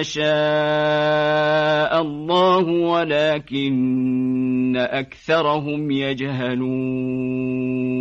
يشاء الله ولكن أكثرهم يجهلون